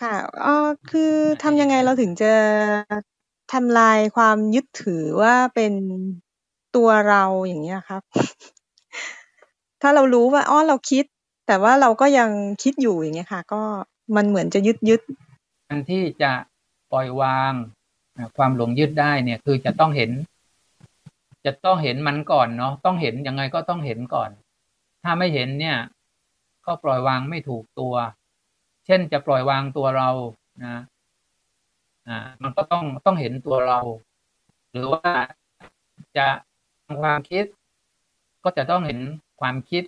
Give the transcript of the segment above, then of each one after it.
ค่ะอ๋อคือทำยังไงเราถึงจะทำลายความยึดถือว่าเป็นตัวเราอย่างเงี้ยครับ ถ้าเรารู้ว่าอ๋อเราคิด แต่ว่าเราก็ยังคิดอยู่อย่างเงี้ยค่ะ ก็มันเหมือนจะยึดยึดการที่จะปล่อยวางความหลงยึดได้เนี่ย คือจะต้องเห็น จะต้องเห็นมันก่อนเนาะต้องเห็นยังไงก็ต้องเห็นก่อน ถ้าไม่เห็นเนี่ย ก็ปล่อยวางไม่ถูกตัว เช่นจะปล่อยวางตัวเรานะอ่ามันก็ต้องต้องเห็นตัวเรา หรือว่าจะทำความคิด ก็จะต้องเห็นความคิด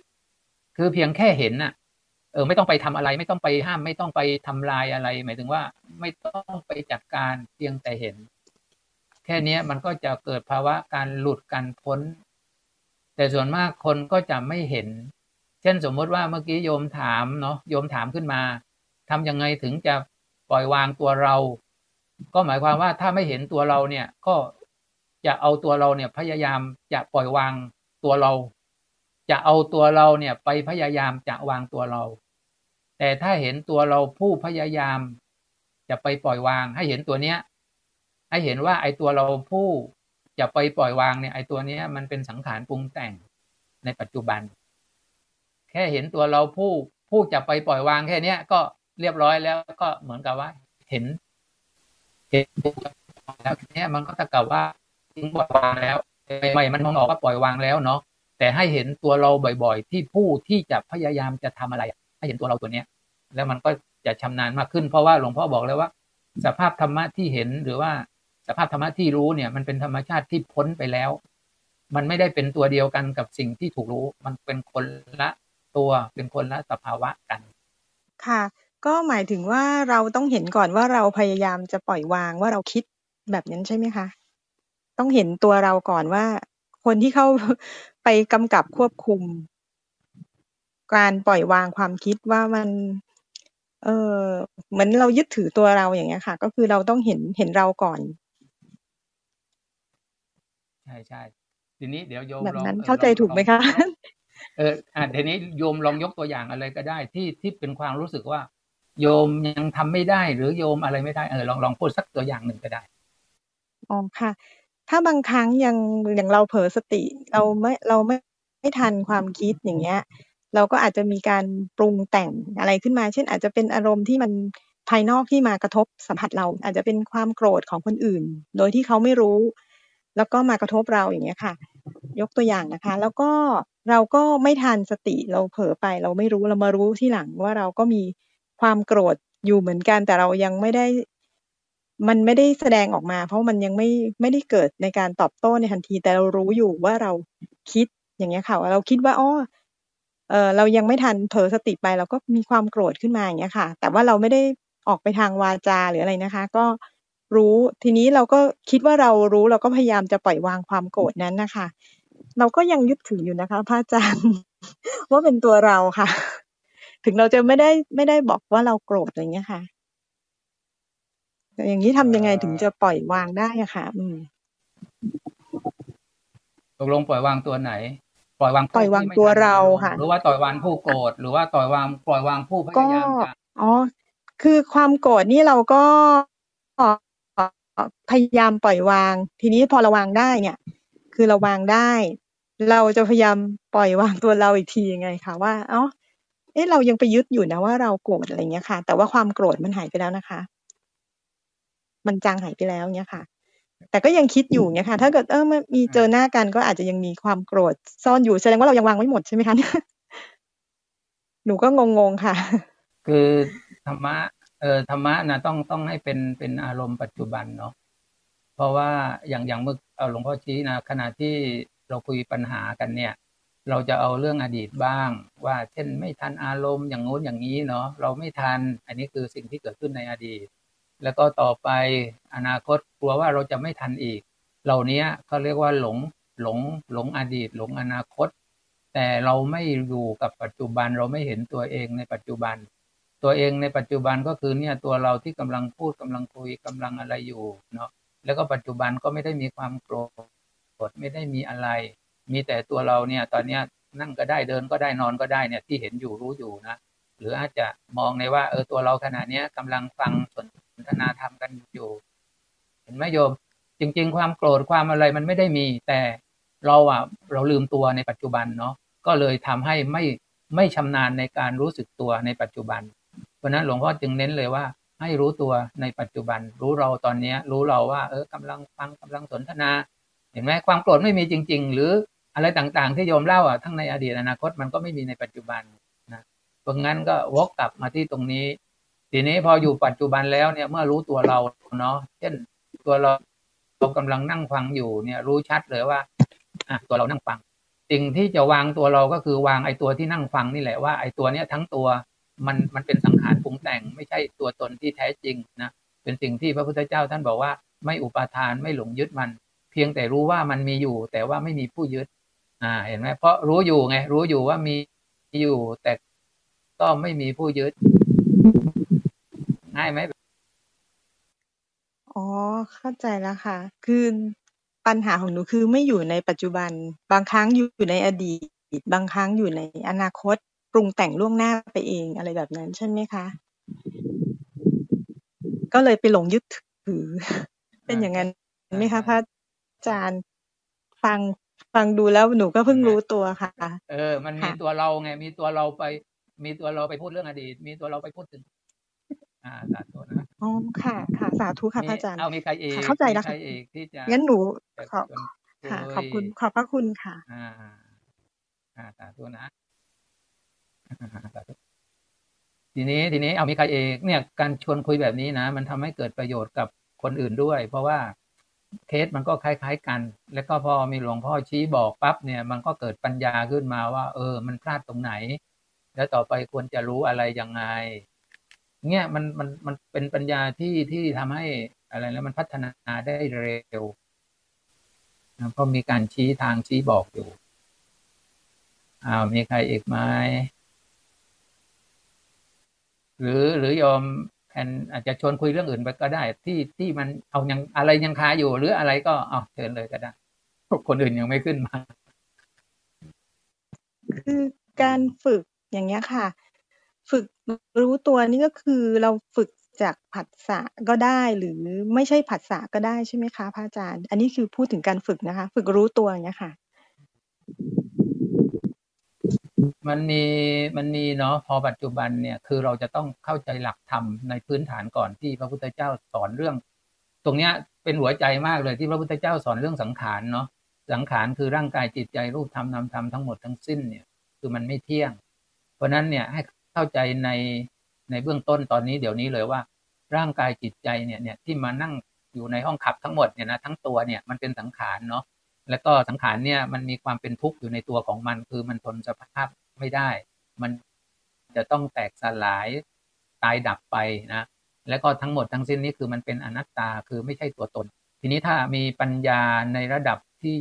คือเพียงแค่เห็นน่ะ เออ ไม่ต้องไปทำอะไร ไม่ต้องไปห้าม ไม่ต้องไปทำลายอะไร หมายถึงว่า ไม่ต้องไปจัดการเพียงแต่เห็น แค่นี้มันก็จะเกิดภาวะการหลุดการพ้น แต่ส่วนมากคนก็จะไม่เห็น เช่นสมมติว่าเมื่อกี้โยมถามเนาะโยมถามขึ้นมา ทำยังไงถึงจะปล่อยวางตัวเรา ก็หมายความว่าถ้าไม่เห็นตัวเราเนี่ยก็จะเอาตัวเราเนี่ยพยายามจะปล่อยวางตัวเรา จะเอาตัวเราเนี่ยไปพยายามจะวางตัวเรา แต่ถ้าเห็นตัวเราผู้พยายาม จะไปปล่อยวางให้เห็นตัวเนี้ย ให้เห็นว่าไอ้ตัวเราผู้จะไปปล่อยวางเนี่ยไอ้ตัวเนี้ยมันเป็นสังขารปรุงแต่งในปัจจุบัน แค่เห็นตัวเราผู้ผู้จะไปปล่อยวางแค่เนี้ยก็ เรียบร้อยแล้วก็เหมือนกับว่า เห็น เห็นแล้วเนี้ยมันก็เท่ากับว่าปล่อยวางแล้วใหม่มันมองออกว่าปล่อยวางแล้วเนาะแต่ให้เห็นตัวเราบ่อยๆ ที่ผู้ที่จะพยายามจะทำอะไรให้เห็นตัวเราตัวเนี้ย แล้วมันก็จะชำนาญมากขึ้นเพราะว่าหลวงพ่อบอกแล้วว่า สภาพธรรมะที่เห็นหรือว่าสภาพธรรมะที่รู้เนี่ย มันเป็นธรรมชาติที่พ้นไปแล้ว มันไม่ได้เป็นตัวเดียวกันกับสิ่งที่ถูกรู้ มันเป็นคนละตัวเป็นคนละสภาวะกัน ค่ะ ก็หมายถึงว่า เราต้องเห็นก่อนว่าเราพยายามจะปล่อยวางว่าเราคิดแบบนั้นใช่ไหมคะ ต้องเห็นตัวเราก่อนว่า คนที่เข้าไปกำกับควบคุม การปล่อยวางความคิดว่ามัน เออเหมือนเรายึดถือตัวเราอย่างเงี้ยค่ะ ก็คือเราต้องเห็นเห็นเราก่อน ใช่ใช่ทีนี้เดี๋ยวโยมแบบนั้นเข้าใจถูกไหมคะเอออ่าทีนี้โยมลองยกตัวอย่างอะไรก็ได้ที่ที่เป็นความรู้สึกว่า โยมยังทำไม่ได้หรือโยมอะไรไม่ได้เออลองลองพูดสักตัวอย่างหนึ่งก็ได้อ๋อค่ะ ถ้าบางครั้งยังอย่างเราเผลอสติ เราไม่เราไม่ไม่ทันความคิดอย่างเงี้ย เราก็อาจจะมีการปรุงแต่งอะไรขึ้นมา เช่น อาจจะเป็นอารมณ์ที่มันภายนอกที่มากระทบสัมผัสเรา อาจจะเป็นความโกรธของคนอื่น โดยที่เขาไม่รู้ แล้วก็มากระทบเราอย่างเงี้ยค่ะ ยกตัวอย่างนะคะ แล้วก็เราก็ไม่ทันสติเราเผลอไป เราไม่รู้เรามารู้ที่หลังว่าเราก็มี ความโกรธอยู่เหมือนกัน แต่เรายังไม่ได้ มันไม่ได้แสดงออกมา เพราะมันยังไม่ไม่ได้เกิดในการตอบโต้ในทันที แต่เรารู้อยู่ว่าเราคิดอย่างเงี้ยค่ะเราคิดว่าอ๋อเออเรายังไม่ทันเผลอสติไปเราก็มีความโกรธขึ้นมาอย่างเงี้ยค่ะ แต่ว่าเราไม่ได้ออกไปทางวาจาหรืออะไรนะคะ ก็รู้ทีนี้เราก็คิดว่าเรารู้เราก็พยายามจะปล่อยวางความโกรธนั้นนะคะ เราก็ยังยึดถืออยู่นะคะพระอาจารย์ ว่าเป็นตัวเราค่ะ ถึงเราจะไม่ได้ไม่ได้บอกว่าเราโกรธอะไรเงี้ยค่ะอย่างนี้ทำยังไงถึงจะปล่อยวางได้อะค่ะ อืมตกลงปล่อยวางตัวไหน ปล่อยวางปล่อยวางตัวเราค่ะ หรือว่าปล่อยวางผู้โกรธหรือว่าปล่อยวางปล่อยวางผู้พยายามอ๋อคือความโกรธนี่เราก็พยายามปล่อยวาง ทีนี้พอระวางได้เนี่ย คือเราวางได้ เราจะพยายามปล่อยวางตัวเราอีกทียังไงคะว่า เอ๋อ เอ๊ะเรายังไปยึดอยู่นะว่าเราโกรธอะไรเงี้ยค่ะ แต่ว่าความโกรธมันหายไปแล้วนะคะ มันจางหายไปแล้วเนี่ยค่ะ แต่ก็ยังคิดอยู่เนี่ยค่ะ ถ้าเกิดเออมีเจอหน้ากันก็อาจจะยังมีความโกรธซ่อนอยู่แสดงว่าเรายังวางไม่หมดใช่ไหมคะหนูก็งงๆค่ะ คือธรรมะเออธรรมะนะต้องต้องให้เป็นเป็นอารมณ์ปัจจุบันเนาะเพราะว่าอย่างอย่างเมื่อหลวงพ่อชี้นะขณะที่เราคุยปัญหากันเนี่ย เราจะเอาเรื่องอดีตบ้าง ว่าเช่นไม่ทันอารมณ์อย่างโน้นอย่างนี้เนาะเราไม่ทัน อันนี้คือสิ่งที่เกิดขึ้นในอดีต แล้วก็ต่อไปอนาคตกลัวว่าเราจะไม่ทันอีก เหล่านี้เขาเรียกว่าหลงหลงหลงอดีต หลงอนาคต แต่เราไม่อยู่กับปัจจุบันเราไม่เห็นตัวเองในปัจจุบัน ตัวเองในปัจจุบันก็คือเนี่ยตัวเราที่กำลังพูดกำลังคุยกำลังอะไรอยู่เนาะแล้วก็ปัจจุบันก็ไม่ได้มีความโกรธไม่ได้มีอะไร มีแต่ตัวเราเนี่ยตอนเนี้ยนั่งก็ได้เดินก็ได้นอนก็ได้เนี่ยที่เห็นอยู่รู้อยู่นะหรืออาจจะมองในว่าเออตัวเราขณะเนี้ยกำลังฟังสนทนาธรรมกันอยู่ เห็นไหมโยม จริง ๆ ความโกรธความอะไรมันไม่ได้มี แต่เราอะเราลืมตัวในปัจจุบันเนาะก็เลยทำให้ไม่ไม่ชำนาญในการรู้สึกตัวในปัจจุบัน เพราะนั้นหลวงพ่อจึงเน้นเลยว่า ให้รู้ตัวในปัจจุบัน รู้เราตอนเนี้ยรู้เราว่า เออกำลังฟังกำลังสนทนา เห็นไหมความโกรธไม่มีจริง ๆ หรือ อะไรต่างๆ ที่โยมเล่าอะทั้งในอดีตอนาคตมันก็ไม่มีในปัจจุบันนะเพราะงั้นก็วกกลับมาที่ตรงนี้ ทีนี้พออยู่ปัจจุบันแล้วเนี่ยเมื่อรู้ตัวเราเนาะเช่นตัวเราเรากำลังนั่งฟังอยู่เนี่ยรู้ชัดเลยว่าอะตัวเรานั่งฟัง สิ่งที่จะวางตัวเราก็คือวางไอ้ตัวที่นั่งฟังนี่แหละว่าไอ้ตัวเนี้ยทั้งตัวมันมันเป็นสังขารปรุงแต่ง ไม่ใช่ตัวตนที่แท้จริงนะเป็นสิ่งที่พระพุทธเจ้าท่านบอกว่า ไม่อุปาทานไม่หลงยึดมัน เพียงแต่รู้ว่ามันมีอยู่ แต่ว่าไม่มีผู้ยึด อ่า เห็นไหมเพราะรู้อยู่ไง รู้อยู่ว่ามีอยู่ แต่ก็ไม่มีผู้ยึดง่ายไหมอ๋อ เข้าใจแล้วค่ะ คือปัญหาของหนูคือไม่อยู่ในปัจจุบัน บางครั้งอยู่ในอดีต บางครั้งอยู่ในอนาคต ปรุงแต่งล่วงหน้าไปเองอะไรแบบนั้นใช่ไหมคะ ก็เลยไปหลงยึดถือ เป็นอย่างนั้นไหมคะพระอาจารย์ฟัง ฟังดูแล้วหนูก็เพิ่งรู้ตัวค่ะ เออ มันมีตัวเราไง มีตัวเราไป มีตัวเราไปพูดเรื่องอดีต มีตัวเราไปพูดถึง อ่าสาธุนะอ๋อค่ะ ค่ะสาธุค่ะพระอาจารย์เอามีใครเองเข้าใจแล้วค่ะใครเอกที่จะงั้นหนูขอค่ะ ขอบคุณขอบพระคุณค่ะ อ่า อ่าสาธุนะทีนี้ทีนี้เอามีใครเอกเนี่ยการชวนคุยแบบนี้นะ มันทำให้เกิดประโยชน์กับคนอื่นด้วย เพราะว่า เคสมันก็คล้าย ๆกัน แล้วก็พอมีหลวงพ่อชี้บอกปั๊บเนี่ยมันก็เกิดปัญญาขึ้นมาว่า เออ มันพลาดตรงไหน แล้วต่อไปควรจะรู้อะไรยังไงเนี่ยมันมันมันเป็นปัญญาที่ที่ทำให้อะไรแล้วมันพัฒนาได้เร็วนะเพราะมีการชี้ทางชี้บอกอยู่อ้าวมีใครอีกไหมหรือหรือยอม อนอาจจะชวนคุยเรื่องอื่นไปก็ได้ ที่ที่มันเอายังอะไรยังคาอยู่ หรืออะไรก็เอาเชิญเลยก็ได้คนอื่นยังไม่ขึ้นมา คือการฝึกอย่างเงี้ยค่ะ ฝึกรู้ตัวนี่ก็คือเราฝึกจากผัสสะก็ได้หรือไม่ใช่ผัสสะก็ได้ใช่ไหมคะพระอาจารย์ อันนี้คือพูดถึงการฝึกนะคะ ฝึกรู้ตัวอย่างเงี้ยค่ะ มันมีมันมีเนาะพอปัจจุบันเนี่ยคือเราจะต้องเข้าใจหลักธรรมในพื้นฐานก่อนที่พระพุทธเจ้าสอนเรื่อง ตรงเนี้ยเป็นหัวใจมากเลยที่พระพุทธเจ้าสอนเรื่องสังขารเนาะสังขารคือร่างกายจิตใจรูปธรรมนามธรรมทั้งหมดทั้งสิ้นเนี่ยคือมันไม่เที่ยง เพราะนั้นเนี่ยให้เข้าใจในในเบื้องต้นตอนนี้เดี๋ยวนี้เลยว่า ร่างกายจิตใจเนี่ยเนี่ยที่มานั่งอยู่ในห้องขับทั้งหมดเนี่ยนะทั้งตัวเนี่ยมันเป็นสังขารเนาะ แล้วก็สังขารเนี่ยมันมีความเป็นทุกข์อยู่ในตัวของมัน คือมันทนสภาพไม่ได้ มันจะต้องแตกสลายตายดับไปนะแล้วก็ทั้งหมดทั้งสิ้นนี้คือมันเป็นอนัตตาคือไม่ใช่ตัวตน ทีนี้ถ้ามีปัญญาในระดับที่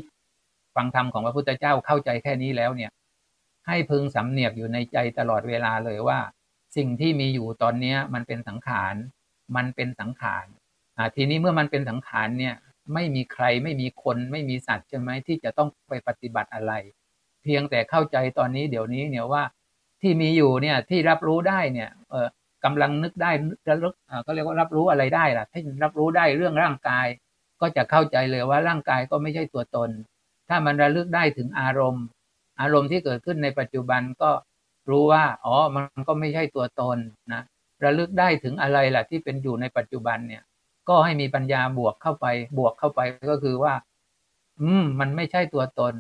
ฟังธรรมของพระพุทธเจ้าเข้าใจแค่นี้แล้วเนี่ย ให้พึงสำเนียกอยู่ในใจตลอดเวลาเลยว่า สิ่งที่มีอยู่ตอนนี้มันเป็นสังขาร มันเป็นสังขารทีนี้เมื่อมันเป็นสังขารเนี่ย ไม่มีใครไม่มีคนไม่มีสัตว์ใช่ไหมที่จะต้องไปปฏิบัติอะไร เพียงแต่เข้าใจตอนนี้เดี๋ยวนี้เนี่ยว่าที่มีอยู่เนี่ยที่รับรู้ได้เนี่ยเออกำลังนึกได้ระลึกก็เรียกว่ารับรู้อะไรได้ล่ะถ้ารับรู้ได้เรื่องร่างกาย ก็จะเข้าใจเลยว่าร่างกายก็ไม่ใช่ตัวตน ถ้ามันระลึกได้ถึงอารมณ์ อารมณ์ที่เกิดขึ้นในปัจจุบันก็รู้ว่าอ๋อมันก็ไม่ใช่ตัวตนนะระลึกได้ถึงอะไรล่ะที่เป็นอยู่ในปัจจุบันเนี่ย ก็ให้มีปัญญาบวกเข้าไป บวกเข้าไปก็คือว่า อืม มันไม่ใช่ตัวตน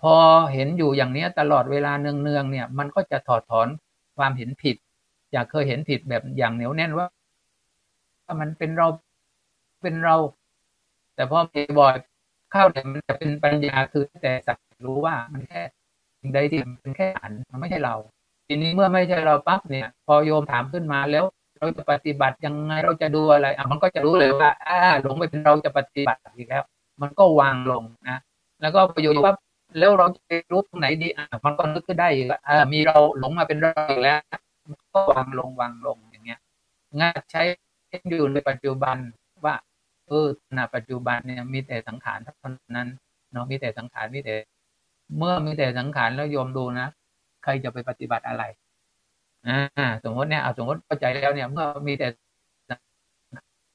พอเห็นอยู่อย่างนี้ตลอดเวลาเนืองๆเนี่ย มันก็จะถอดถอนความเห็นผิดอยากเคยเห็นผิดแบบอย่างเหนียวแน่นว่าถ้ามันเป็นเราเป็นเรา แต่พอบ่อยเข้าเนี่ยมันจะเป็นปัญญาคือแต่สักรู้ว่ามันแค่สิ่งใดที่มันเป็นแค่อันมันไม่ใช่เรา ทีนี้เมื่อไม่ใช่เราปั๊บเนี่ย พอโยมถามขึ้นมาแล้ว เราจะปฏิบัติยังไงเราจะดูอะไรอะมันก็จะรู้เลยว่าอ่าหลงไปเป็นเราจะปฏิบัติอีกแล้ว มันก็วางลงนะแล้วก็ประโยชน์ว่าแล้วเราจะรู้ตรงไหนดีอะมันก็นึกขึ้นได้อีกอ่ามีเราหลงมาเป็นเราอีกแล้วก็วางลงวางลงอย่างเงี้ยงานใช้อยู่ในปัจจุบันว่าเออณปัจจุบันเนี่ยมีแต่สังขารเท่านั้นเนาะมีแต่สังขารมีแต่ เมื่อมีแต่สังขารแล้วโยมดูนะ ใครจะไปปฏิบัติอะไร อ่าสมมติเนี่ยเอาสมมติเข้าใจแล้วเนี่ยเมื่อมีแต่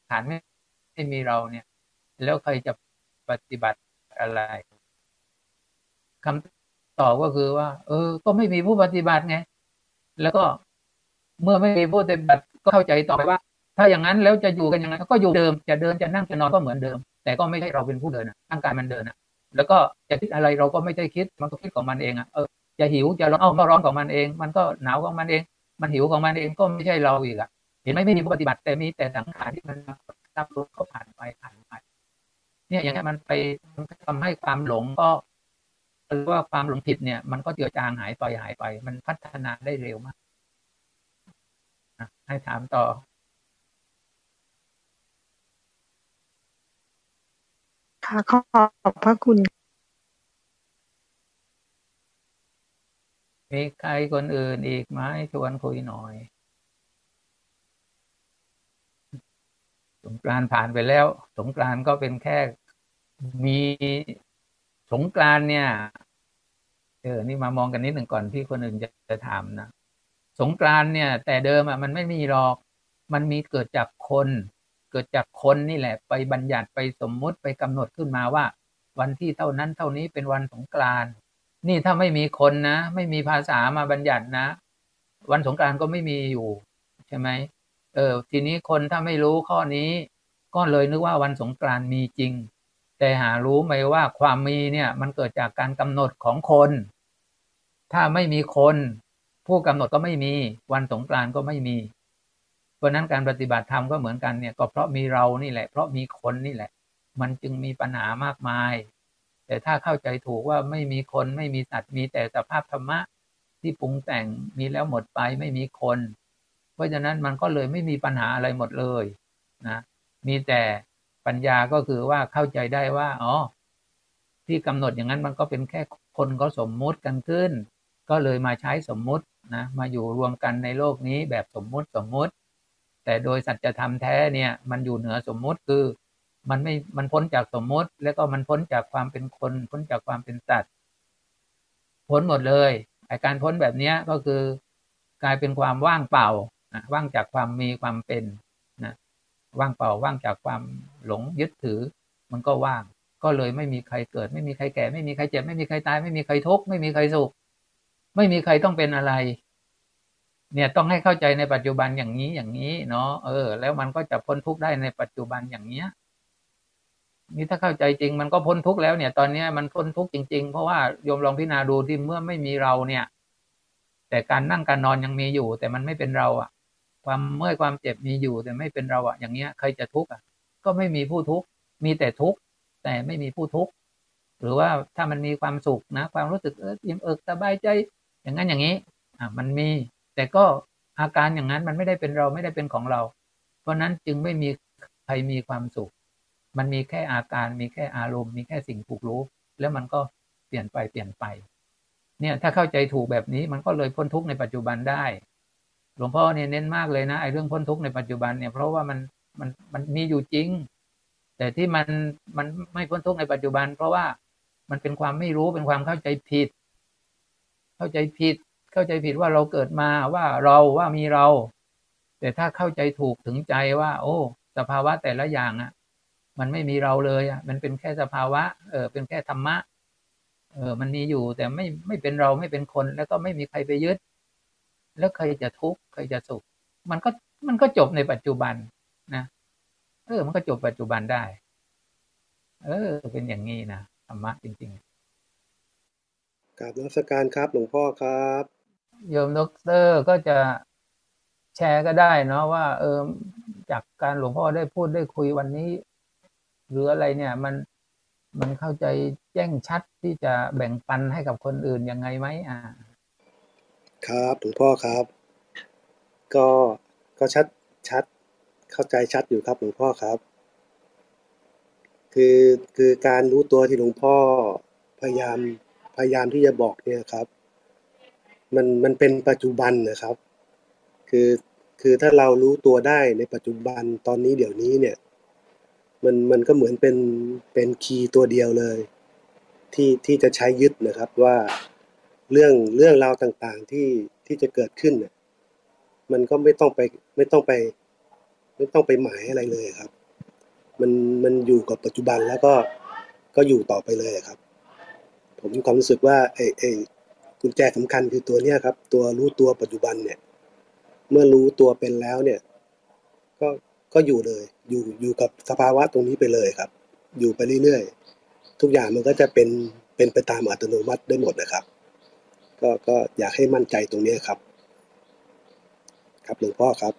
ฐานไม่ไม่มีเราเนี่ย แล้วใครจะปฏิบัติอะไรคำตอบก็คือว่า เออ ก็ไม่มีผู้ปฏิบัติไงแล้วก็เมื่อไม่มีผู้ปฏิบัติก็เข้าใจต่อไปว่า ถ้าอย่างนั้นแล้วจะอยู่กันยังไงก็อยู่เดิมจะเดินจะนั่งจะนอนก็เหมือนเดิม แต่ก็ไม่ใช่เราเป็นผู้เดินร่างกายมันเดินนะแล้วก็จะคิดอะไรเราก็ไม่ได้คิดมันก็คิดของมันเองอะเออจะหิวจะร้อนเอ้าก็ร้อนของมันเอง มันก็หนาวของมันเอง มันหิวของมันเองก็ไม่ใช่เราอีกอะเห็นไหมไม่มีผู้ปฏิบัติแต่มีแต่สังขารที่มันรับรู้เขาผ่านไปผ่านไปเนี่ยอย่างนี้มันไปทำให้ความหลงก็หรือว่าความหลงผิดเนี่ย มันก็เจือจางหายไปหายไป มันพัฒนาได้เร็วมากให้ถามต่อค่ะขอบพระคุณ มีใครคนอื่นอีกไหมชวนคุยหน่อยสงกรานผ่านไปแล้ว สงกรานก็เป็นแค่มีสงกรานเนี่ย เออ นี่มามองกันนิดหนึ่งก่อนที่คนอื่นจะจะถามนะ สงกรานเนี่ย แต่เดิมอะมันไม่มีหรอก มันมีเกิดจากคน เกิดจากคนนี่แหละ ไปบัญญัติไปสมมุติไปกำหนดขึ้นมาว่า วันที่เท่านั้นเท่านี้เป็นวันสงกราน นี่ถ้าไม่มีคนนะ ไม่มีภาษามาบัญญัตินะ วันสงกรานก็ไม่มีอยู่ใช่ไหมเออ ทีนี้คนถ้าไม่รู้ข้อนี้ ก็เลยนึกว่าวันสงกรานมีจริง แต่หารู้ไหมว่าความมีเนี่ยมันเกิดจากการกำหนดของคน ถ้าไม่มีคน ผู้กำหนดก็ไม่มี วันสงกรานก็ไม่มี เพราะนั้นการปฏิบัติธรรมก็เหมือนกันเนี่ย ก็เพราะมีเรานี่แหละ เพราะมีคนนี่แหละ มันจึงมีปัญหามากมาย แต่ถ้าเข้าใจถูกว่าไม่มีคนไม่มีสัตว์มีแต่สภาพธรรมะที่ปรุงแต่งมีแล้วหมดไปไม่มีคน เพราะฉะนั้นมันก็เลยไม่มีปัญหาอะไรหมดเลยนะมีแต่ปัญญาก็คือว่าเข้าใจได้ว่าอ๋อที่กำหนดอย่างนั้นมันก็เป็นแค่คนก็สมมุติกันขึ้น ก็เลยมาใช้สมมุตินะมาอยู่รวมกันในโลกนี้แบบสมมุติสมมุติ แต่โดยสัจธรรมแท้เนี่ยมันอยู่เหนือสมมุติคือ มันไม่มันพ้นจากสมมติ แล้วก็มันพ้นจากความเป็นคน พ้นจากความเป็นสัตว์พ้นหมดเลยไอการพ้นแบบนี้ก็คือกลายเป็นความว่างเปล่าว่างจากความมีความเป็นนะว่างเปล่าว่างจากความหลงยึดถือ มันก็ว่าง ก็เลยไม่มีใครเกิด ไม่มีใครแก่ ไม่มีใครเจ็บ ไม่มีใครตาย ไม่มีใครทุกข์ไม่มีใครสุข ไม่มีใครต้องเป็นอะไร เนี่ยต้องให้เข้าใจในปัจจุบันอย่างนี้อย่างนี้เนาะเออ แล้วมันก็จะพ้นทุกข์ได้ในปัจจุบันอย่างเนี้ย นี่ถ้าเข้าใจจริง มันก็พ้นทุกข์แล้วเนี่ย ตอนนี้มันพ้นทุกข์จริง ๆ เพราะว่าโยมลองพิจารณาดูที่เมื่อไม่มีเราเนี่ย แต่การนั่งการนอนยังมีอยู่ แต่มันไม่เป็นเราอะ ความเมื่อยความเจ็บมีอยู่ แต่ไม่เป็นเราอะอย่างเงี้ยใครจะทุกข์อะก็ไม่มีผู้ทุกข์มีแต่ทุกข์แต่ไม่มีผู้ทุกข์หรือว่าถ้ามันมีความสุขนะ ความรู้สึกเอออิ่มเอิบสบายใจ อย่างนั้นอย่างนี้ อะมันมี แต่ก็อาการอย่างนั้นมันไม่ได้เป็นเราไม่ได้เป็นของเรา เพราะนั้นจึงไม่มีใครมีความสุข มันมีแค่อาการมีแค่อารมณ์ มีแค่สิ่งถูกรู้ แล้วมันก็เปลี่ยนไปเปลี่ยนไป เนี่ยถ้าเข้าใจถูกแบบนี้มันก็เลยพ้นทุกข์ในปัจจุบันได้ หลวงพ่อเนี่ยเน้นมากเลยนะไอ้เรื่องพ้นทุกข์ในปัจจุบันเนี่ยเพราะว่ามันมันมันมีอยู่จริง แต่ที่มันมันไม่พ้นทุกข์ในปัจจุบัน เพราะว่ามันเป็นความไม่รู้เป็นความเข้าใจผิด เข้าใจผิดเข้าใจผิดว่าเราเกิดมาว่าเราว่ามีเรา แต่ถ้าเข้าใจถูกถึงใจว่า โอ้ สภาวะแต่ละอย่างอะ มันไม่มีเราเลยอะมันเป็นแค่สภาวะเออเป็นแค่ธรรมะเออมันมีอยู่แต่ไม่ไม่เป็นเราไม่เป็นคน แล้วก็ไม่มีใครไปยึด แล้วใครจะทุกข์ใครจะสุข มันก็มันก็จบในปัจจุบันนะเออมันก็จบปัจจุบันได้ เออ เป็นอย่างนี้นะธรรมะจริงๆกราบนักสการครับหลวงพ่อครับโยมดรก็จะแชร์ก็ได้เนาะว่า เออจากการหลวงพ่อได้พูดได้คุยวันนี้ หรืออะไรเนี่ยมันมันเข้าใจแจ้งชัดที่จะแบ่งปันให้กับคนอื่นยังไงไหมอ่า ครับหลวงพ่อครับ ก็ก็ชัดชัด เข้าใจชัดอยู่ครับหลวงพ่อครับ คือคือการรู้ตัวที่หลวงพ่อพยายามพยายามที่จะบอกเนี่ยครับ มันมันเป็นปัจจุบันนะครับ คือคือถ้าเรารู้ตัวได้ในปัจจุบันตอนนี้เดี๋ยวนี้เนี่ย มันมันก็เหมือนเป็นเป็นคีย์ตัวเดียวเลย ที่ที่จะใช้ยึดนะครับว่าเรื่องเรื่องราวต่างๆที่ที่จะเกิดขึ้นเนี่ยมันก็ไม่ต้องไปไม่ต้องไป ไม่ต้องไปหมายอะไรเลยครับ มันมันอยู่กับปัจจุบันแล้วก็ก็อยู่ต่อไปเลยครับ ผมมีความรู้สึกว่าไอ้ไอ้กุญแจสำคัญคือตัวเนี้ยครับ ตัวรู้ตัวปัจจุบันเนี่ย เมื่อรู้ตัวเป็นแล้วเนี่ย ก็อยู่เลย อยู่อยู่กับสภาวะตรงนี้ไปเลยครับ อยู่ไปเรื่อยๆทุกอย่างมันก็จะเป็นเป็นไปตามอัตโนมัติได้หมดนะครับ ก็ก็อยากให้มั่นใจตรงนี้ครับ ครับหลวงพ่อครับ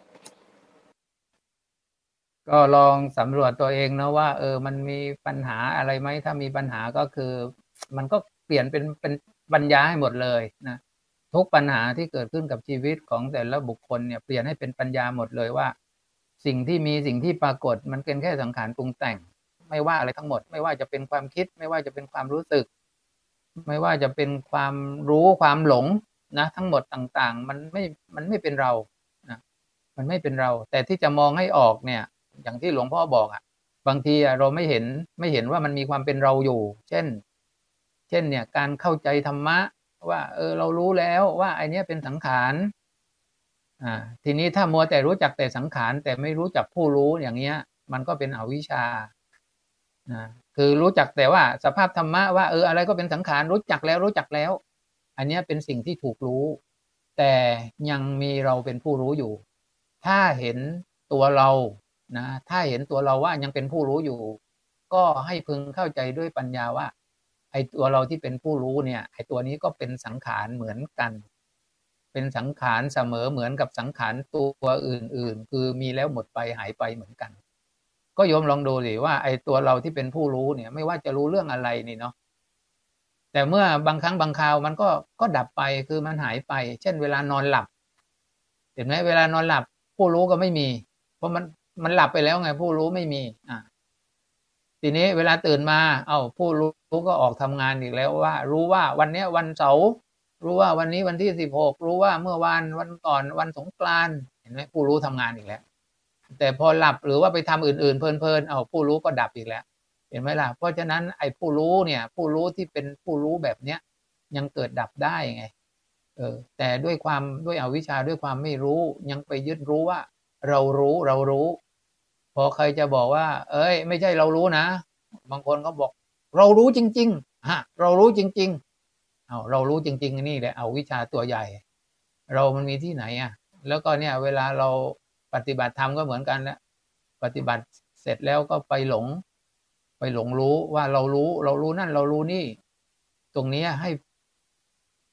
ก็ลองสำรวจตัวเองนะว่า เออ มันมีปัญหาอะไรไหมถ้ามีปัญหาก็คือ มันก็เปลี่ยนเป็นเป็นปัญญาให้หมดเลยนะทุกปัญหาที่เกิดขึ้นกับชีวิตของแต่ละบุคคลเนี่ยเปลี่ยนให้เป็นปัญญาหมดเลยว่า สิ่งที่มีสิ่งที่ปรากฏ มันเป็นแค่สังขารปรุงแต่ง ไม่ว่าอะไรทั้งหมด ไม่ว่าจะเป็นความคิด ไม่ว่าจะเป็นความรู้สึก ไม่ว่าจะเป็นความรู้ความหลงนะ ทั้งหมดต่างๆ มันไม่มันไม่เป็นเรานะมันไม่เป็นเรา แต่ที่จะมองให้ออกเนี่ย อย่างที่หลวงพ่อบอกอะ บางทีเราไม่เห็นไม่เห็นว่ามันมีความเป็นเราอยู่ เช่น เช่นเนี่ยการเข้าใจธรรมะว่า เออเรารู้แล้วว่าไอเนี้ยเป็นสังขาร อ่าทีนี้ถ้ามัวแต่รู้จักแต่สังขารแต่ไม่รู้จักผู้รู้อย่างเงี้ย มันก็เป็นอวิชชานะคือรู้จักแต่ว่าสภาพธรรมะว่าเอออะไรก็เป็นสังขารรู้จักแล้วรู้จักแล้ว อันนี้เป็นสิ่งที่ถูกรู้ แต่ยังมีเราเป็นผู้รู้อยู่ ถ้าเห็นตัวเรานะถ้าเห็นตัวเราว่ายังเป็นผู้รู้อยู่ ก็ให้พึงเข้าใจด้วยปัญญาว่า ไอ้ตัวเราที่เป็นผู้รู้เนี่ยไอ้ตัวนี้ก็เป็นสังขารเหมือนกัน เป็นสังขารเสมอเหมือนกับสังขารตัวอื่น ๆ คือมีแล้วหมดไปหายไปเหมือนกัน ก็โยมลองดูสิว่าไอ้ตัวเราที่เป็นผู้รู้เนี่ย ไม่ว่าจะรู้เรื่องอะไรนี่เนาะแต่เมื่อบางครั้งบางคราวมันก็ก็ดับไปคือมันหายไป เช่นเวลานอนหลับ เห็นไหมเวลานอนหลับ ผู้รู้ก็ไม่มี เพราะมันมันหลับไปแล้วไง ผู้รู้ไม่มีอ่าทีนี้เวลาตื่นมา เอา้าผู้รู้ก็ออกทำงานอีกแล้วว่า รู้ว่าวันเนี้ยวันเสาร์ รู้ว่าวันนี้วันที่สิบหกรู้ว่าเมื่อวานวันก่อนวันสงกรานเห็นไหมผู้รู้ทำงานอีกแล้ว แต่พอหลับหรือว่าไปทำอื่น ๆ เพลินๆเอาผู้รู้ก็ดับอีกแล้ว เห็นไหมล่ะเพราะฉะนั้นไอ้ผู้รู้เนี่ย ผู้รู้ที่เป็นผู้รู้แบบเนี้ยยังเกิดดับได้ไงเออแต่ด้วยความด้วยอวิชชาด้วยความไม่รู้ยังไปยึดรู้ว่า เรารู้เรารู้ พอใครจะบอกว่า เอ้ย ไม่ใช่เรารู้นะ บางคนก็บอก เรารู้จริง ๆ ฮะ เรารู้จริงๆ เอาเรารู้จริง ๆ นี่แหละเอาวิชาตัวใหญ่ เรามันมีที่ไหนอะ แล้วก็เนี่ยเวลาเราปฏิบัติธรรมก็เหมือนกันแหละปฏิบัติเสร็จแล้วก็ไปหลง ไปหลงรู้ว่าเรารู้ เรารู้นั่นเรารู้นี่ ตรงนี้ให้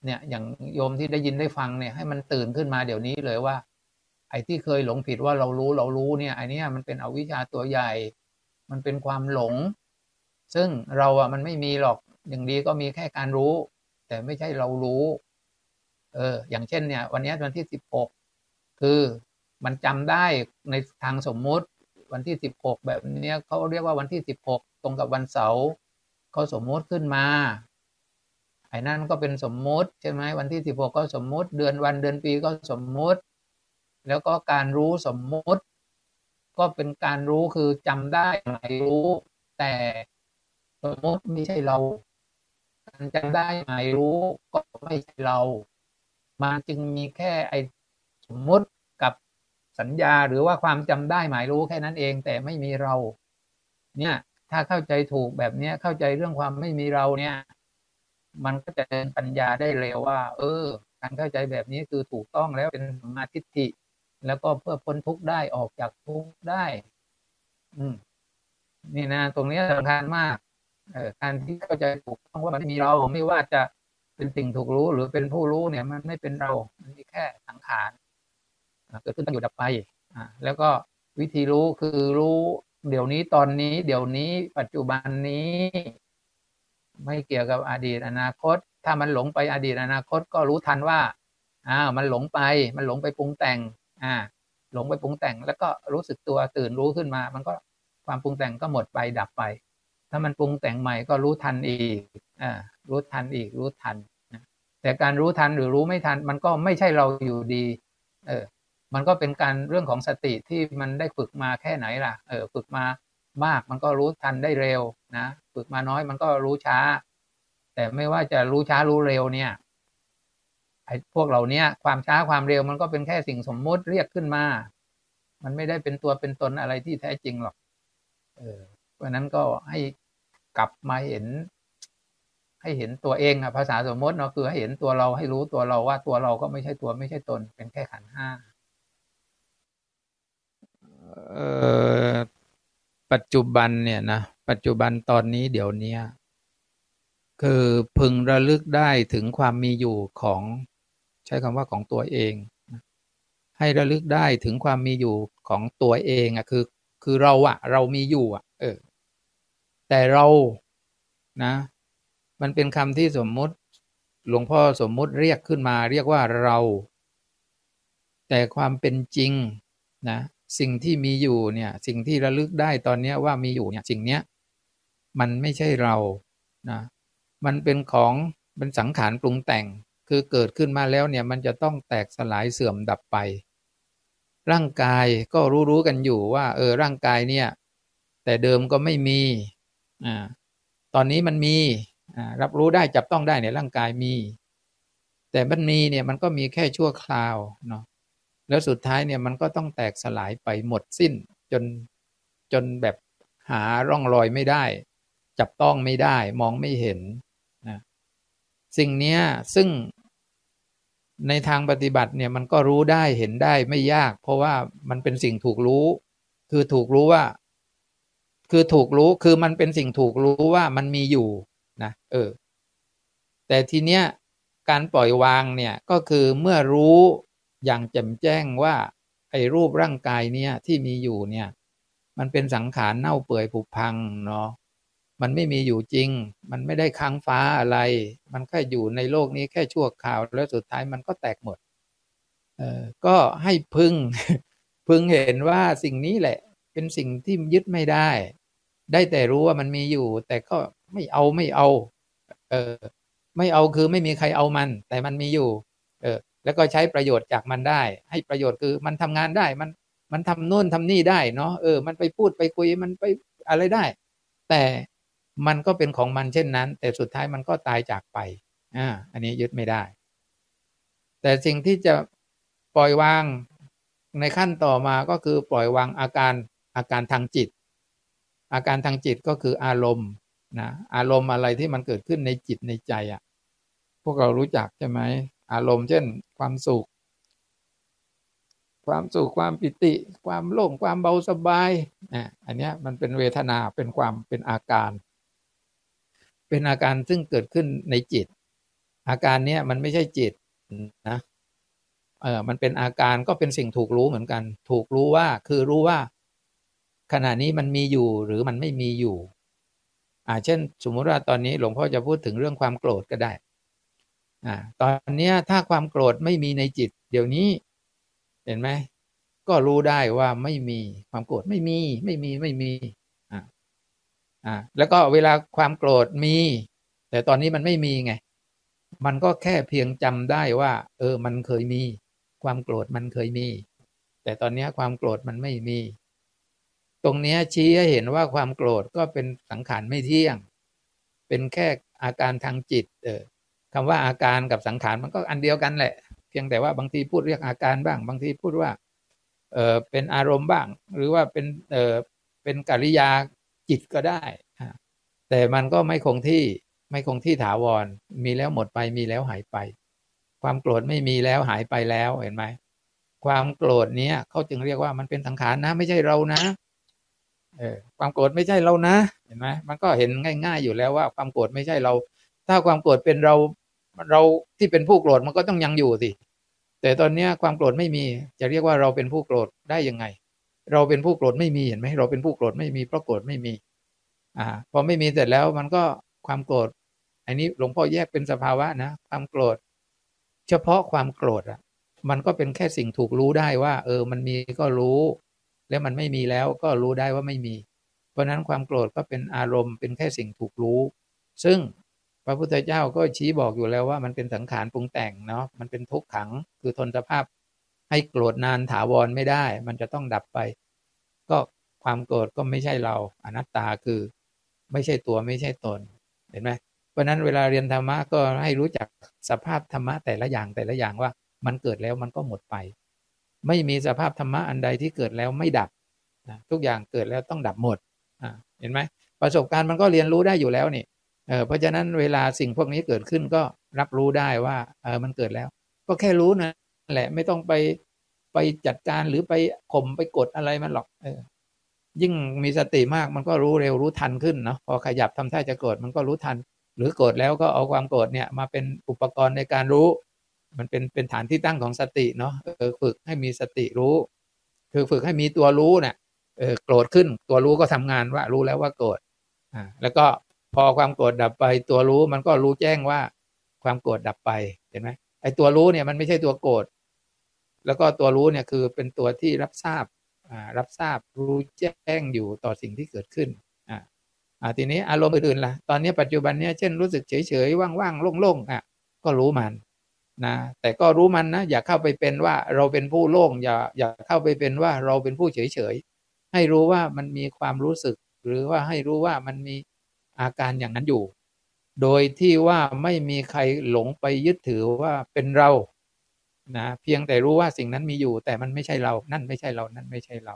เนี่ยอย่างโยมที่ได้ยินได้ฟังเนี่ยให้มันตื่นขึ้นมาเดี๋ยวนี้เลยว่า ไอ้ที่เคยหลงผิดว่าเรารู้เรารู้เนี่ยไอ้นี่มันเป็นอวิชชาตัวใหญ่ มันเป็นความหลง ซึ่งเราอะมันไม่มีหรอกอย่างดีก็มีแค่การรู้ แต่ไม่ใช่เรารู้ เออ อย่างเช่นเนี่ย วันนี้วันที่สิบหกคือมันจำได้ในทางสมมุติวันที่สิบหกแบบนี้เขาเรียกว่าวันที่สิบหกตรงกับวันเสาร์เขาสมมุติขึ้นมาไอ้นั่นก็เป็นสมมุติใช่ไหมวันที่สิบหกก็สมมุติ เดือนวันเดือนปีก็สมมุติ แล้วก็การรู้สมมุติ ก็เป็นการรู้คือจำได้หมายรู้ แต่สมมุติไม่ใช่เรา การจำได้หมายรู้ก็ไม่ใช่เรา มันจึงมีแค่ไอสมมุติกับสัญญาหรือว่าความจำได้หมายรู้แค่นั้นเอง แต่ไม่มีเรา เนี่ย ถ้าเข้าใจถูกแบบเนี้ยเข้าใจเรื่องความไม่มีเราเนี่ย มันก็จะเดินปัญญาได้เร็วว่า เออ การเข้าใจแบบนี้คือถูกต้องแล้วเป็นสมาธิิแล้วก็เพื่อพ้นทุกข์ได้ออกจากทุกข์ได้ อืมนี่นะ ตรงนี้สำคัญมาก การที่เข้าใจถูกต้องว่ามันไม่มีเราไม่ว่าจะเป็นสิ่งถูกรู้หรือเป็นผู้รู้เนี่ย มันไม่เป็นเรา มันมีแค่สังขารเกิดขึ้นตั้งอยู่ดับไปอ่าแล้วก็วิธีรู้คือรู้เดี๋ยวนี้ตอนนี้ เดี๋ยวนี้ปัจจุบันนี้ ไม่เกี่ยวกับอดีตอนาคต ถ้ามันหลงไปอดีตอนาคตก็รู้ทันว่าอ้าวมันหลงไป มันหลงไปปรุงแต่ง อ่า หลงไปปรุงแต่ง แล้วก็รู้สึกตัวตื่นรู้ขึ้นมา มันก็ความปรุงแต่งก็หมดไปดับไป ถ้ามันปรุงแต่งใหม่ก็รู้ทันอีกอ่ารู้ทันอีกรู้ทันแต่การรู้ทันหรือรู้ไม่ทัน มันก็ไม่ใช่เราอยู่ดี เออ มันก็เป็นการเรื่องของสติที่มันได้ฝึกมาแค่ไหนล่ะ เออ ฝึกมามากมันก็รู้ทันได้เร็วนะ ฝึกมาน้อยมันก็รู้ช้า แต่ไม่ว่าจะรู้ช้ารู้เร็วเนี่ยไอ้พวกเราเนี้ยความช้าความเร็วมันก็เป็นแค่สิ่งสมมุติเรียกขึ้นมา มันไม่ได้เป็นตัวเป็นตนอะไรที่แท้จริงหรอก เออ เพราะนั้นก็ให้กลับมาเห็น ให้เห็นตัวเองอะภาษาสมมติเนาะคือให้เห็นตัวเราให้รู้ตัวเราว่าตัวเราก็ไม่ใช่ตัวไม่ใช่ตน เป็นแค่ขันห้าเออปัจจุบันเนี่ยนะปัจจุบันตอนนี้เดี๋ยวนี้คือพึงระลึกได้ถึงความมีอยู่ของใช้คำว่าของตัวเอง ให้ระลึกได้ถึงความมีอยู่ของตัวเองอะคือ คือเราอะเรามีอยู่อะ แต่เรานะ มันเป็นคำที่สมมุติ หลวงพ่อสมมุติเรียกขึ้นมา เรียกว่าเรา แต่ความเป็นจริงนะสิ่งที่มีอยู่เนี่ยสิ่งที่ระลึกได้ตอนนี้ว่ามีอยู่เนี่ยสิ่งเนี้ยมันไม่ใช่เรานะมันเป็นของเป็นสังขารปรุงแต่ง คือเกิดขึ้นมาแล้วเนี่ยมันจะต้องแตกสลายเสื่อมดับไป ร่างกายก็รู้ๆกันอยู่ว่า เออร่างกายเนี่ย แต่เดิมก็ไม่มี ตอนนี้มันมีรับรู้ได้จับต้องได้เนี่ยร่างกายมี แต่มันมีเนี่ยมันก็มีแค่ชั่วคราวเนาะแล้วสุดท้ายเนี่ยมันก็ต้องแตกสลายไปหมดสิ้นจนจนแบบหาร่องรอยไม่ได้ จับต้องไม่ได้มองไม่เห็นนะสิ่งนี้ซึ่งในทางปฏิบัติเนี่ยมันก็รู้ได้เห็นได้ไม่ยาก เพราะว่ามันเป็นสิ่งถูกรู้ คือถูกรู้ว่า คือถูกรู้คือมันเป็นสิ่งถูกรู้ว่ามันมีอยู่นะเออ แต่ทีเนี้ยการปล่อยวางเนี่ยก็คือเมื่อรู้อย่างแจ่มแจ้งว่าไอ้รูปร่างกายเนี่ยที่มีอยู่เนี่ย มันเป็นสังขารเน่าเปื่อยผุพังเนาะมันไม่มีอยู่จริง มันไม่ได้ค้างฟ้าอะไร มันแค่อยู่ในโลกนี้แค่ชั่วคราว แล้วสุดท้ายมันก็แตกหมด เออก็ให้พึง พึงเห็นว่าสิ่งนี้แหละ เป็นสิ่งที่ยึดไม่ได้ ได้แต่รู้ว่ามันมีอยู่ แต่ก็ไม่เอาไม่เอา เออ ไม่เอาคือไม่มีใครเอามัน แต่มันมีอยู่ เออ แล้วก็ใช้ประโยชน์จากมันได้ ให้ประโยชน์คือมันทำงานได้ มันมันทำโน่นทำนี่ได้เนาะเออ มันไปพูดไปคุยมันไปอะไรได้ แต่มันก็เป็นของมันเช่นนั้น แต่สุดท้ายมันก็ตายจากไป อ่า อันนี้ยึดไม่ได้ แต่สิ่งที่จะปล่อยวางในขั้นต่อมาก็คือปล่อยวางอาการอาการทางจิต อาการทางจิตก็คืออารมณ์นะอารมณ์อะไรที่มันเกิดขึ้นในจิตในใจอะ่ะพวกเรารู้จักใช่ไหมอารมณ์เช่น ความสุข ความสุขความปิติ ความโล่งความเบาสบายอะอันนี้มันเป็นเวทนาเป็นความเป็นอาการ เป็นอาการซึ่งเกิดขึ้นในจิต อาการเนี้ยมันไม่ใช่จิตนะเออมันเป็นอาการก็เป็นสิ่งถูกรู้เหมือนกัน ถูกรู้ว่าคือรู้ว่า ขณะนี้มันมีอยู่หรือมันไม่มีอยู่อ่าเช่น สมมุติว่าตอนนี้หลวงพ่อจะพูดถึงเรื่องความโกรธก็ได้อ่าตอนนี้ถ้าความโกรธไม่มีในจิต เดี๋ยวนี้ เห็นไหมก็รู้ได้ว่าไม่มีความโกรธไม่มี ไม่มีไม่มีอ่าแล้วก็เวลาความโกรธมี แต่ตอนนี้มันไม่มีไง มันก็แค่เพียงจำได้ว่า เออ มันเคยมี ความโกรธมันเคยมี แต่ตอนนี้ความโกรธมันไม่มี ตรงนี้ชี้ให้เห็นว่าความโกรธก็เป็นสังขารไม่เที่ยง เป็นแค่อาการทางจิต เออคำว่าอาการกับสังขารมันก็อันเดียวกันแหละ เพียงแต่ว่าบางทีพูดเรียกอาการบ้าง บางทีพูดว่า เออเป็นอารมณ์บ้าง หรือว่าเป็นเออเป็นกิริยาจิตก็ได้ แต่มันก็ไม่คงที่ไม่คงที่ถาวร มีแล้วหมดไปมีแล้วหายไป ความโกรธไม่มีแล้วหายไปแล้วเห็นไหมความโกรธเนี้ยเขาจึงเรียกว่ามันเป็นสังขารนะ ไม่ใช่เรานะ เออความโกรธไม่ใช่เรานะเห็นไหมมันก็เห็นง่าย ๆ อยู่แล้วว่า ความโกรธไม่ใช่เรา ถ้าความโกรธเป็นเราเราที่เป็นผู้โกรธมันก็ต้องยังอยู่สิแต่ตอนนี้ความโกรธไม่มี จะเรียกว่าเราเป็นผู้โกรธได้ยังไง เราเป็นผู้โกรธไม่มีเห็นไหมเราเป็นผู้โกรธไม่มีเพราะโกรธไม่มี อ่าพอไม่มีเสร็จแล้วมันก็ความโกรธ อันนี้หลวงพ่อแยกเป็นสภาวะนะ ความโกรธ เฉพาะความโกรธอะ มันก็เป็นแค่สิ่งถูกรู้ได้ว่า เออ มันมีก็รู้ แล้วมันไม่มีแล้วก็รู้ได้ว่าไม่มี เพราะนั้นความโกรธก็เป็นอารมณ์เป็นแค่สิ่งถูกรู้ ซึ่งพระพุทธเจ้าก็ชี้บอกอยู่แล้วว่ามันเป็นสังขารปรุงแต่งเนาะมันเป็นทุกขังคือทนสภาพ ให้โกรธนานถาวรไม่ได้ มันจะต้องดับไป ก็ความโกรธก็ไม่ใช่เราอนัตตาคือ ไม่ใช่ตัวไม่ใช่ตนเห็นไหมเพราะนั้นเวลาเรียนธรรมะก็ให้รู้จักสภาพธรรมะแต่ละอย่างแต่ละอย่างว่า มันเกิดแล้วมันก็หมดไป ไม่มีสภาพธรรมะอันใดที่เกิดแล้วไม่ดับนะทุกอย่างเกิดแล้วต้องดับหมดเห็นไหมประสบการณ์มันก็เรียนรู้ได้อยู่แล้วนี่เเพราะฉะนั้นเวลาสิ่งพวกนี้เกิดขึ้นก็รับรู้ได้ว่าเออมันเกิดแล้ว ก็แค่รู้นะแหละไม่ต้องไปไปจัดการหรือไปข่มไปกดอะไรมันหรอกเออยิ่งมีสติมากมันก็รู้เร็วรู้ทันขึ้นเนาะพอขยับทำท่าจะโกรธมันก็รู้ทัน หรือโกรธแล้วก็เอาความโกรธเนี่ยมาเป็นอุปกรณ์ในการรู้ มันเป็นเป็นฐานที่ตั้งของสติเนาะเออฝึกให้มีสติรู้ คือฝึกให้มีตัวรู้เนะี่ยเออโกรธขึ้นตัวรู้ก็ทำงานว่ารู้แล้วว่าโกรธอ่าแล้วก็พอความโกรธดับไป ตัวรู้มันก็รู้แจ้งว่าความโกรธดับไปเห็นไหมไอ้ตัวรู้เนี่ยมันไม่ใช่ตัวโกรธแล้วก็ตัวรู้เนี่ยคือเป็นตัวที่รับทราบอ่ารับทราบรู้แจ้งอยู่ต่อสิ่งที่เกิดขึ้นอ่าอ่าทีนี้อารมณ์อื่นๆล่ะตอนนี้ปัจจุบันเนี่ยเช่นรู้สึกเฉยๆว่างๆโล่งๆอะก็รู้มัน นะแต่ก็รู้มันนะอย่าเข้าไปเป็นว่าเราเป็นผู้โล่งอย่าอย่าเข้าไปเป็นว่าเราเป็นผู้เฉยๆให้รู้ว่ามันมีความรู้สึก หรือว่าให้รู้ว่ามันมีอาการอย่างนั้นอยู่ โดยที่ว่าไม่มีใครหลงไปยึดถือว่าเป็นเรานะเพียงแต่รู้ว่าสิ่งนั้นมีอยู่ แต่มันไม่ใช่เรา นั่นไม่ใช่เรา นั่นไม่ใช่เรา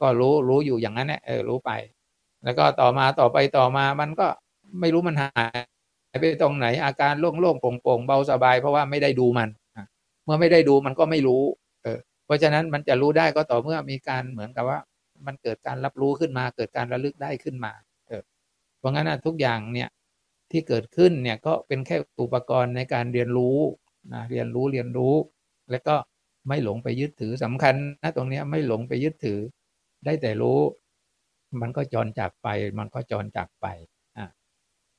ก็รู้รู้อยู่อย่างนั้นแหละเออรู้ไป แล้วก็ต่อมาต่อไปต่อมามันก็ไม่รู้มันหาย ไปตรงไหนอาการโล่งๆโปร่งๆเบาสบาย เพราะว่าไม่ได้ดูมัน เมื่อไม่ได้ดูมันก็ไม่รู้ เออ เพราะฉะนั้นมันจะรู้ได้ก็ต่อเมื่อมีการเหมือนกับว่า มันเกิดการรับรู้ขึ้นมา เกิดการระลึกได้ขึ้นมา เออ เพราะงั้นทุกอย่างเนี่ยที่เกิดขึ้นเนี่ยก็เป็นแค่อุปกรณ์ในการเรียนรู้นะเรียนรู้เรียนรู้ แล้วก็ไม่หลงไปยึดถือสำคัญนะตรงนี้ไม่หลงไปยึดถือ ได้แต่รู้ มันก็จรจากไป มันก็จรจากไป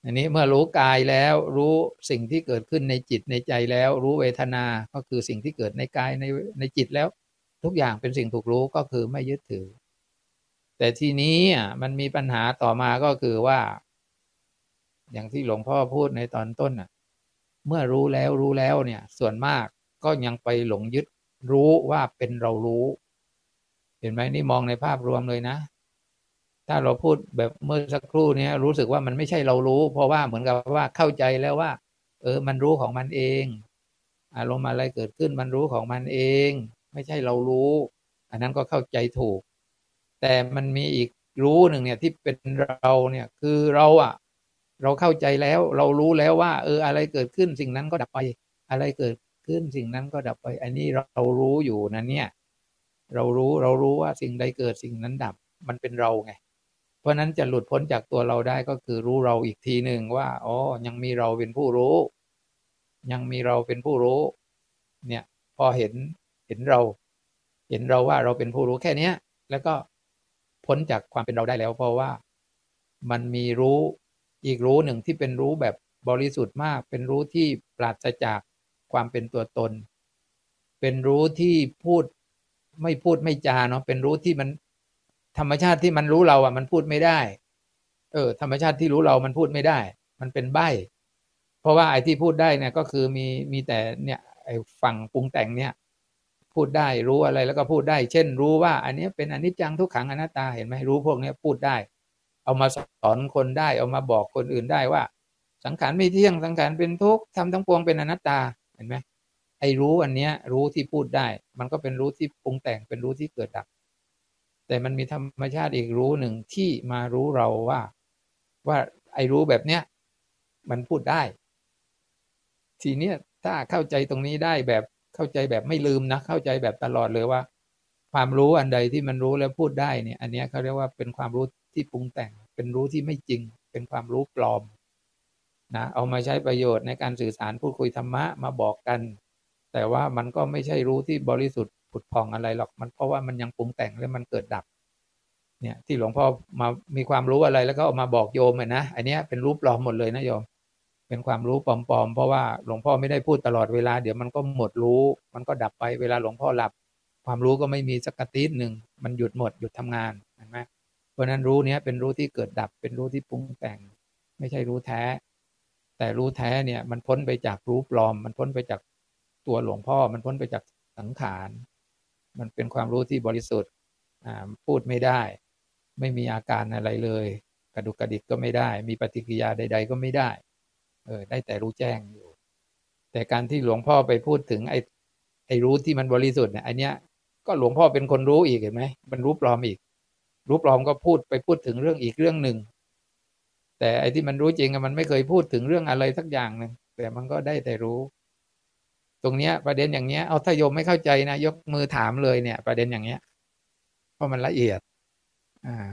อันนี้เมื่อรู้กายแล้วรู้สิ่งที่เกิดขึ้นในจิตในใจแล้ว รู้เวทนา ก็คือสิ่งที่เกิดในกายในในจิตแล้ว ทุกอย่างเป็นสิ่งถูกรู้ก็คือไม่ยึดถือ แต่ทีนี้อะมันมีปัญหาต่อมาก็คือว่า อย่างที่หลวงพ่อพูดในตอนต้นอะ เมื่อรู้แล้วรู้แล้วเนี่ย ส่วนมากก็ยังไปหลงยึดรู้ว่าเป็นเรารู้ เห็นไหมนี่มองในภาพรวมเลยนะ ถ้าเราพูดแบบเมื่อสักครู่นี้รู้สึกว่ามันไม่ใช่เรารู้ เพราะว่าเหมือนกับว่าเข้าใจแล้วว่า เออมันรู้ของมันเอง อารมณ์อะไรเกิดขึ้นมันรู้ของมันเอง ไม่ใช่เรารู้ อันนั้นก็เข้าใจถูก แต่มันมีอีกรู้หนึ่งเนี่ยที่เป็นเราเนี่ยคือเราอะเราเข้าใจแล้วเรารู้แล้วว่า เอออะไรเกิดขึ้นสิ่งนั้นก็ดับไป อะไรเกิดขึ้นสิ่งนั้นก็ดับไป อันนี้เรารู้อยู่นะเนี่ย เรารู้เรารู้ว่าสิ่งใดเกิดสิ่งนั้นดับ มันเป็นเราไง เพราะนั้นจะหลุดพ้นจากตัวเราได้ก็คือรู้เราอีกทีหนึ่งว่าอ๋อยังมีเราเป็นผู้รู้ ยังมีเราเป็นผู้รู้ เนี่ยพอเห็นเห็นเรา เห็นเราว่าเราเป็นผู้รู้แค่เนี้ย แล้วก็พ้นจากความเป็นเราได้แล้ว เพราะว่ามันมีรู้อีกรู้หนึ่งที่เป็นรู้แบบบริสุทธิ์มาก เป็นรู้ที่ปราศจากความเป็นตัวตน เป็นรู้ที่พูดไม่พูดไม่จาเนาะเป็นรู้ที่มัน ธรรมชาติที่มันรู้เราอะมันพูดไม่ได้ เออ ธรรมชาติที่รู้เรามันพูดไม่ได้ มันเป็นใบเพราะว่าไอ้ที่พูดได้เนี่ยก็คือมีมีแต่เนี่ยไอ้ฝั่งปรุงแต่งเนี่ย พูดได้รู้อะไรแล้วก็พูดได้ เช่น รู้ว่า อันนี้เป็นอนิจจังทุกขังอนัตตาเห็นไหมรู้พวกนี้พูดได้ เอามาสอนคนได้ เอามาบอกคนอื่นได้ว่า สังขารไม่เที่ยงสังขารเป็นทุกข์ทำทั้งปวงเป็นอนัตตาเห็นไหมไอ้รู้อันเนี้ยรู้ที่พูดได้ มันก็เป็นรู้ที่ปรุงแต่งเป็นรู้ที่เกิดดับ แต่มันมีธรรมชาติอีกรู้หนึ่งที่มารู้เราว่า ว่าไอ้รู้แบบเนี้ยมันพูดได้ ทีเนี้ยถ้าเข้าใจตรงนี้ได้แบบเข้าใจแบบไม่ลืมนะ เข้าใจแบบตลอดเลยว่า ความรู้อันใดที่มันรู้แล้วพูดได้เนี่ย อันนี้เขาเรียกว่าเป็นความรู้ที่ปรุงแต่ง เป็นรู้ที่ไม่จริง เป็นความรู้ปลอมนะเอามาใช้ประโยชน์ในการสื่อสารพูดคุยธรรมะมาบอกกัน แต่ว่ามันก็ไม่ใช่รู้ที่บริสุทธิ์ ผุดพองอะไรหรอกมันเพราะว่ามันยังปรุงแต่งแล้วมันเกิดดับ เนี่ย ที่หลวงพ่อมามีความรู้อะไรแล้วก็เอามาบอกโยมนะอันนี้เป็นรูปลอมหมดเลยนะโยม เป็นความรู้ปลอมๆเพราะว่าหลวงพ่อไม่ได้พูดตลอดเวลาเดี๋ยวมันก็หมดรู้ มันก็ดับไปเวลาหลวงพ่อหลับ ความรู้ก็ไม่มีสักติดหนึ่งมันหยุดหมดหยุดทำงานเห็นไหมเพราะนั้นรู้เนี้ยเป็นรู้ที่เกิดดับเป็นรู้ที่ปรุงแต่ง ไม่ใช่รู้แท้ แต่รู้แท้เนี่ย มันพ้นไปจากรู้ปลอม มันพ้นไปจากตัวหลวงพ่อมันพ้นไปจากสังขาร มันเป็นความรู้ที่บริสุทธิ์พูดไม่ได้ ไม่มีอาการอะไรเลย กระดุกกระดิกก็ไม่ได้ มีปฏิกิริยาใด ๆ ก็ไม่ได้เออได้แต่รู้แจ้งอยู่ แต่การที่หลวงพ่อไปพูดถึงไอ้ไอ้รู้ที่มันบริสุทธิ์เนี่ยอันเนี้ยก็หลวงพ่อเป็นคนรู้อีกเห็นไหมมันรู้ปลอมอีก รู้ปลอมก็พูดไปพูดถึงเรื่องอีกเรื่องหนึ่ง แต่ไอ้ที่มันรู้จริงมันไม่เคยพูดถึงเรื่องอะไรสักอย่างหนึ่งแต่มันก็ได้แต่รู้ รงเนี้ยประเด็นอย่างเนี้ยเอาถ้าโยมไม่เข้าใจนะยกมือถามเลยเนี่ย ประเด็นอย่างเนี้ยเพราะมันละเอียด อ่า